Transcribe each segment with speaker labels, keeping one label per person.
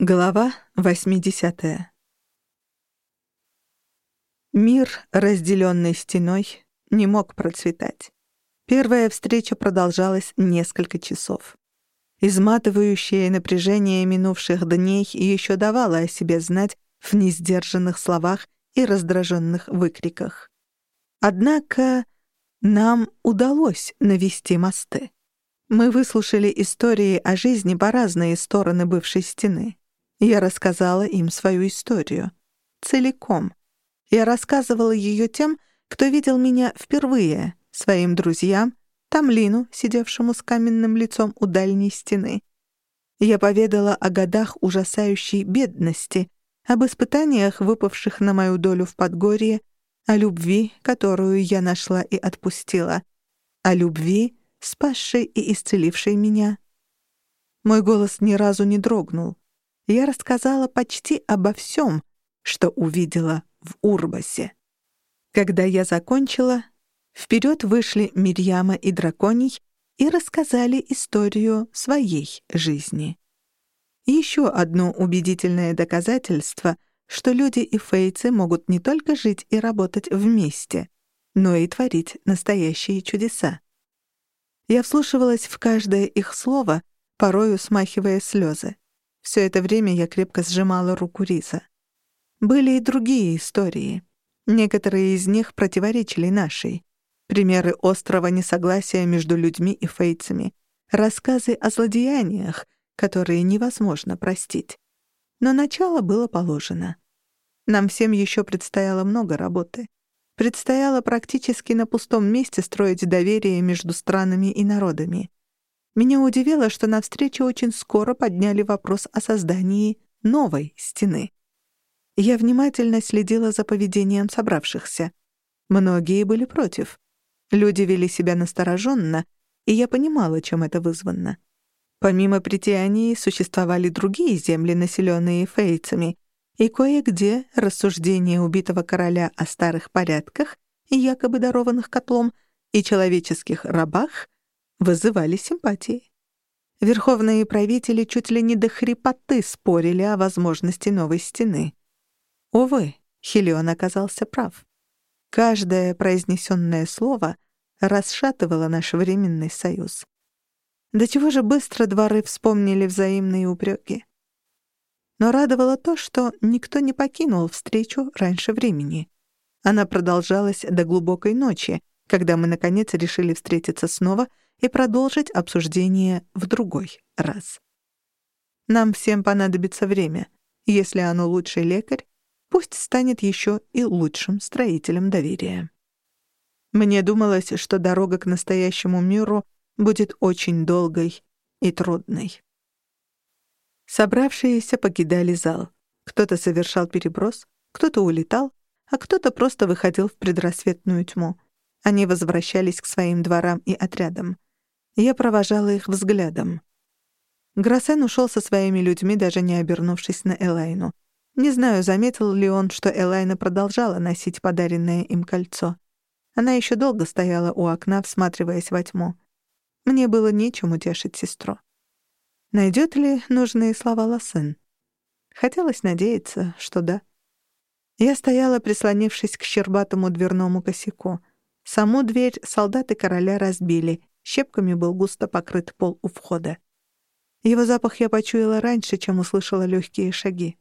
Speaker 1: Глава 80. Мир, разделенный стеной, не мог процветать. Первая встреча продолжалась несколько часов. Изматывающее напряжение минувших дней еще давало о себе знать в несдержанных словах и раздраженных выкриках. Однако нам удалось навести мосты. Мы выслушали истории о жизни по разные стороны бывшей стены. Я рассказала им свою историю. Целиком. Я рассказывала ее тем, кто видел меня впервые, своим друзьям, Тамлину, сидевшему с каменным лицом у дальней стены. Я поведала о годах ужасающей бедности, об испытаниях, выпавших на мою долю в Подгорье, о любви, которую я нашла и отпустила, о любви, спасшей и исцелившей меня. Мой голос ни разу не дрогнул я рассказала почти обо всем, что увидела в Урбасе. Когда я закончила, вперед вышли Мирьяма и Драконий и рассказали историю своей жизни. Еще одно убедительное доказательство, что люди и фейцы могут не только жить и работать вместе, но и творить настоящие чудеса. Я вслушивалась в каждое их слово, порою смахивая слезы. Все это время я крепко сжимала руку Риза. Были и другие истории. Некоторые из них противоречили нашей. Примеры острого несогласия между людьми и фейцами. Рассказы о злодеяниях, которые невозможно простить. Но начало было положено. Нам всем еще предстояло много работы. Предстояло практически на пустом месте строить доверие между странами и народами. Меня удивило, что на встрече очень скоро подняли вопрос о создании новой стены. Я внимательно следила за поведением собравшихся. Многие были против. Люди вели себя настороженно, и я понимала, чем это вызвано. Помимо Притянии существовали другие земли, населенные фейцами, и кое-где рассуждения убитого короля о старых порядках, якобы дарованных котлом, и человеческих рабах вызывали симпатии. Верховные правители чуть ли не до хрипоты спорили о возможности новой стены. Увы, Хелион оказался прав. Каждое произнесенное слово расшатывало наш временный союз. До чего же быстро дворы вспомнили взаимные упреки. Но радовало то, что никто не покинул встречу раньше времени. Она продолжалась до глубокой ночи, когда мы, наконец, решили встретиться снова — и продолжить обсуждение в другой раз. Нам всем понадобится время. Если оно лучший лекарь, пусть станет еще и лучшим строителем доверия. Мне думалось, что дорога к настоящему миру будет очень долгой и трудной. Собравшиеся покидали зал. Кто-то совершал переброс, кто-то улетал, а кто-то просто выходил в предрассветную тьму. Они возвращались к своим дворам и отрядам. Я провожала их взглядом. Гроссен ушел со своими людьми, даже не обернувшись на Элайну. Не знаю, заметил ли он, что Элайна продолжала носить подаренное им кольцо. Она еще долго стояла у окна, всматриваясь во тьму. Мне было нечем утешить сестру. Найдет ли нужные слова Лассен? Хотелось надеяться, что да. Я стояла, прислонившись к щербатому дверному косяку. Саму дверь солдаты короля разбили, Щепками был густо покрыт пол у входа. Его запах я почуяла раньше, чем услышала легкие шаги.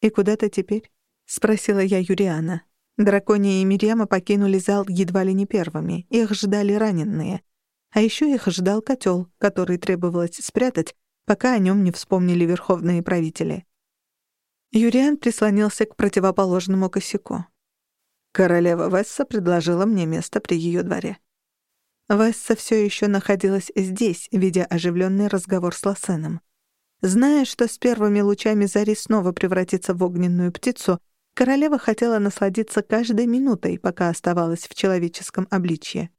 Speaker 1: «И куда ты теперь?» — спросила я Юриана. Дракония и Мирьяма покинули зал едва ли не первыми. Их ждали раненые. А еще их ждал котел, который требовалось спрятать, пока о нем не вспомнили верховные правители. Юриан прислонился к противоположному косяку. Королева Весса предложила мне место при ее дворе. Весса все еще находилась здесь, ведя оживленный разговор с Лосеном. Зная, что с первыми лучами зари снова превратится в огненную птицу, королева хотела насладиться каждой минутой, пока оставалась в человеческом обличье.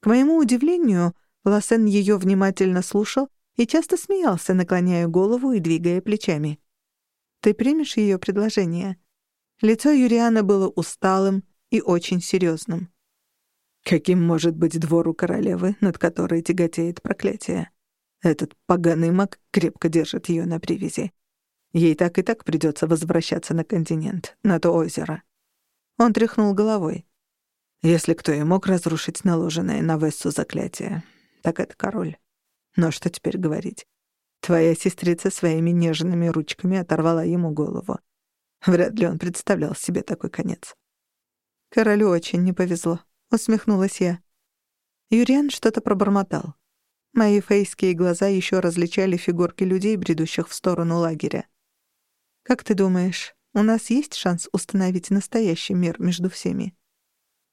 Speaker 1: К моему удивлению, Лосен ее внимательно слушал и часто смеялся, наклоняя голову и двигая плечами. «Ты примешь ее предложение?» Лицо Юриана было усталым и очень серьезным. Каким может быть двор у королевы, над которой тяготеет проклятие? Этот поганый маг крепко держит ее на привязи. Ей так и так придется возвращаться на континент, на то озеро. Он тряхнул головой. Если кто и мог разрушить наложенное на Вессу заклятие, так это король. Но что теперь говорить? Твоя сестрица своими нежными ручками оторвала ему голову. Вряд ли он представлял себе такой конец. Королю очень не повезло, усмехнулась я. Юриан что-то пробормотал. Мои фейские глаза еще различали фигурки людей, бредущих в сторону лагеря. «Как ты думаешь, у нас есть шанс установить настоящий мир между всеми?»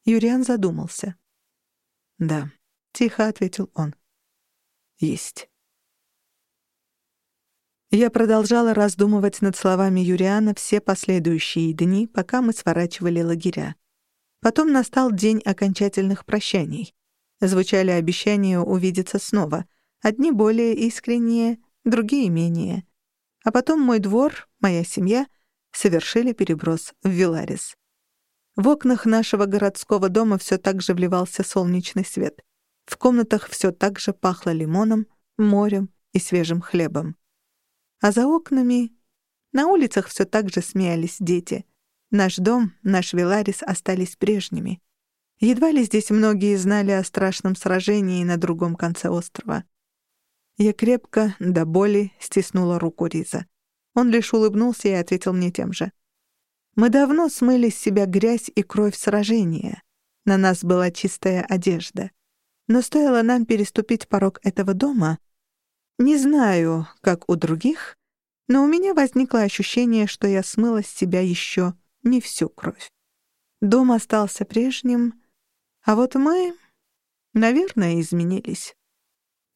Speaker 1: Юриан задумался. «Да», — тихо ответил он. «Есть». Я продолжала раздумывать над словами Юриана все последующие дни, пока мы сворачивали лагеря. Потом настал день окончательных прощаний. Звучали обещания увидеться снова. Одни более искренние, другие менее. А потом мой двор, моя семья совершили переброс в Виларис. В окнах нашего городского дома все так же вливался солнечный свет. В комнатах все так же пахло лимоном, морем и свежим хлебом. А за окнами на улицах все так же смеялись дети. Наш дом, наш Виларис остались прежними. Едва ли здесь многие знали о страшном сражении на другом конце острова. Я крепко, до боли, стиснула руку Риза. Он лишь улыбнулся и ответил мне тем же. Мы давно смыли с себя грязь и кровь сражения. На нас была чистая одежда. Но стоило нам переступить порог этого дома, не знаю, как у других, но у меня возникло ощущение, что я смыла с себя еще не всю кровь. Дом остался прежним, а вот мы, наверное, изменились.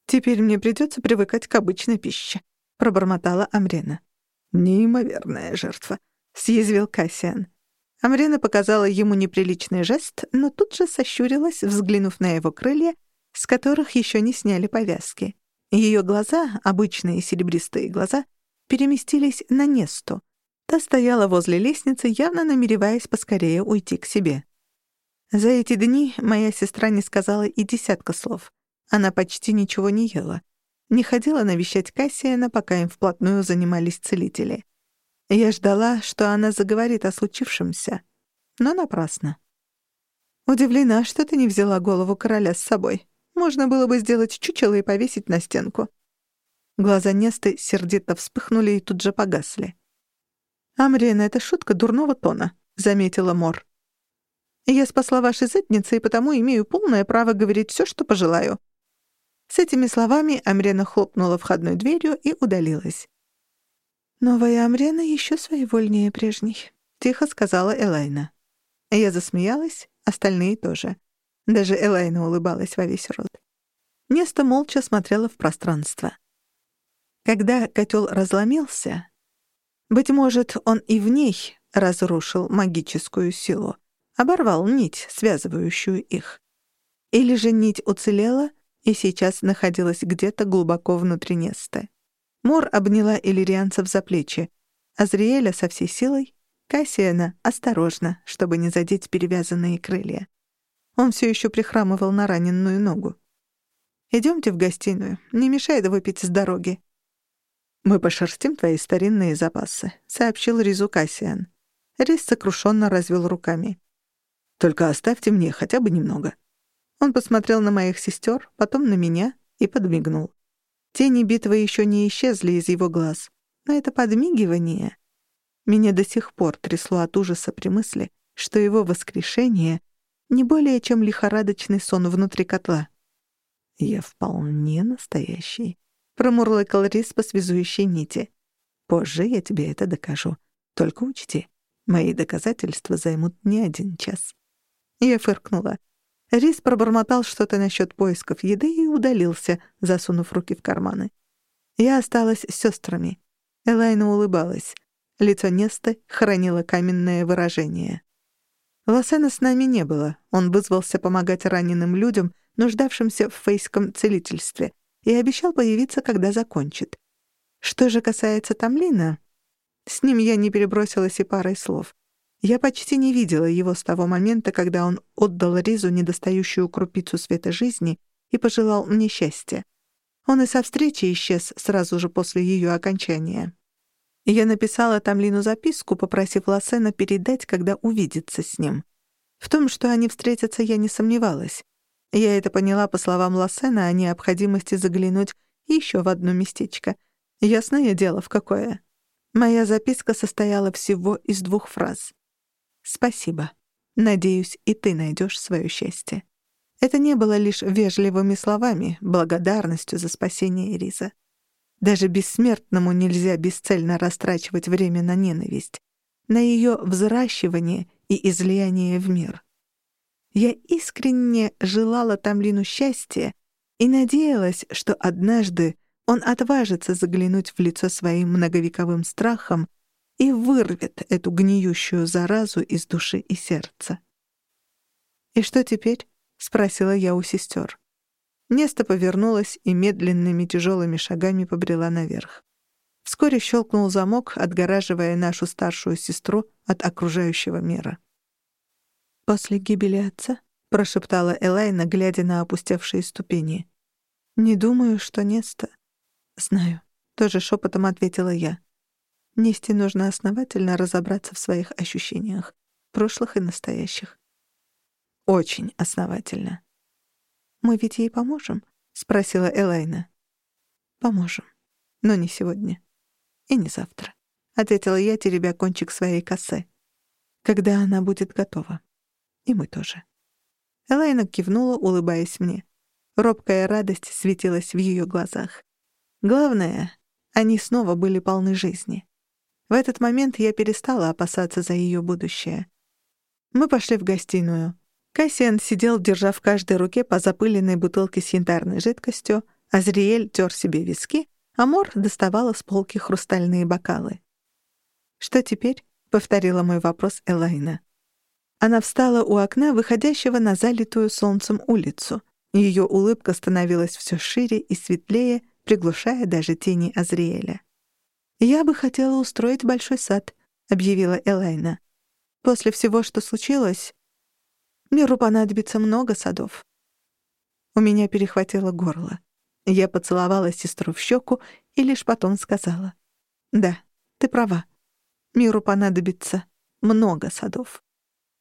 Speaker 1: «Теперь мне придется привыкать к обычной пище», — пробормотала Амрена. «Неимоверная жертва», — съязвил Кассиан. Амрена показала ему неприличный жест, но тут же сощурилась, взглянув на его крылья, с которых еще не сняли повязки. Ее глаза, обычные серебристые глаза, переместились на Несту. Та стояла возле лестницы, явно намереваясь поскорее уйти к себе. За эти дни моя сестра не сказала и десятка слов. Она почти ничего не ела не ходила навещать Кассиана, пока им вплотную занимались целители. Я ждала, что она заговорит о случившемся, но напрасно. Удивлена, что ты не взяла голову короля с собой. Можно было бы сделать чучело и повесить на стенку. Глаза Несты сердито вспыхнули и тут же погасли. «Амрина, это шутка дурного тона», — заметила Мор. «Я спасла ваши задницы и потому имею полное право говорить все, что пожелаю. С этими словами Амрена хлопнула входной дверью и удалилась. «Новая Амрена еще своевольнее прежней», — тихо сказала Элайна. Я засмеялась, остальные тоже. Даже Элайна улыбалась во весь рот. Неста молча смотрела в пространство. Когда котел разломился, быть может, он и в ней разрушил магическую силу, оборвал нить, связывающую их. Или же нить уцелела и сейчас находилась где-то глубоко внутри Несты. Мор обняла иллирианцев за плечи, Азриэля со всей силой, Кассиана осторожно, чтобы не задеть перевязанные крылья. Он все еще прихрамывал на раненую ногу. Идемте в гостиную, не мешает выпить с дороги». «Мы пошерстим твои старинные запасы», — сообщил Ризу Кассиан. Риз сокрушенно развел руками. «Только оставьте мне хотя бы немного». Он посмотрел на моих сестер, потом на меня и подмигнул. Тени битвы еще не исчезли из его глаз, но это подмигивание... Меня до сих пор трясло от ужаса при мысли, что его воскрешение не более чем лихорадочный сон внутри котла. «Я вполне настоящий», — промурлыкал Рис по связующей нити. «Позже я тебе это докажу. Только учти, мои доказательства займут не один час». Я фыркнула. Рис пробормотал что-то насчет поисков еды и удалился, засунув руки в карманы. Я осталась с сестрами. Элайна улыбалась. Лицо Несты хранило каменное выражение. Лосена с нами не было. Он вызвался помогать раненым людям, нуждавшимся в фейском целительстве, и обещал появиться, когда закончит. Что же касается Тамлина, с ним я не перебросилась и парой слов. Я почти не видела его с того момента, когда он отдал Ризу недостающую крупицу света жизни и пожелал мне счастья. Он и со встречи исчез сразу же после ее окончания. Я написала Тамлину записку, попросив Лассена передать, когда увидится с ним. В том, что они встретятся, я не сомневалась. Я это поняла по словам Лассена о необходимости заглянуть еще в одно местечко. Ясное дело, в какое. Моя записка состояла всего из двух фраз. «Спасибо. Надеюсь, и ты найдешь свое счастье». Это не было лишь вежливыми словами, благодарностью за спасение Риза. Даже бессмертному нельзя бесцельно растрачивать время на ненависть, на ее взращивание и излияние в мир. Я искренне желала Тамлину счастья и надеялась, что однажды он отважится заглянуть в лицо своим многовековым страхом и вырвет эту гниющую заразу из души и сердца. «И что теперь?» — спросила я у сестер. Неста повернулась и медленными тяжелыми шагами побрела наверх. Вскоре щелкнул замок, отгораживая нашу старшую сестру от окружающего мира. «После гибели отца?» — прошептала Элайна, глядя на опустевшие ступени. «Не думаю, что Неста...» «Знаю», — тоже шепотом ответила я. Несте нужно основательно разобраться в своих ощущениях, прошлых и настоящих. Очень основательно. «Мы ведь ей поможем?» — спросила Элайна. «Поможем. Но не сегодня. И не завтра», — ответила я, теребя кончик своей косы. «Когда она будет готова». И мы тоже. Элайна кивнула, улыбаясь мне. Робкая радость светилась в ее глазах. Главное, они снова были полны жизни. В этот момент я перестала опасаться за ее будущее. Мы пошли в гостиную. Кассиан сидел, держа в каждой руке по запыленной бутылке с янтарной жидкостью, Азриэль тер себе виски, а Мор доставала с полки хрустальные бокалы. «Что теперь?» — повторила мой вопрос Элайна. Она встала у окна, выходящего на залитую солнцем улицу. Ее улыбка становилась все шире и светлее, приглушая даже тени Азриэля. «Я бы хотела устроить большой сад», — объявила Элайна. «После всего, что случилось, миру понадобится много садов». У меня перехватило горло. Я поцеловала сестру в щеку и лишь потом сказала. «Да, ты права. Миру понадобится много садов».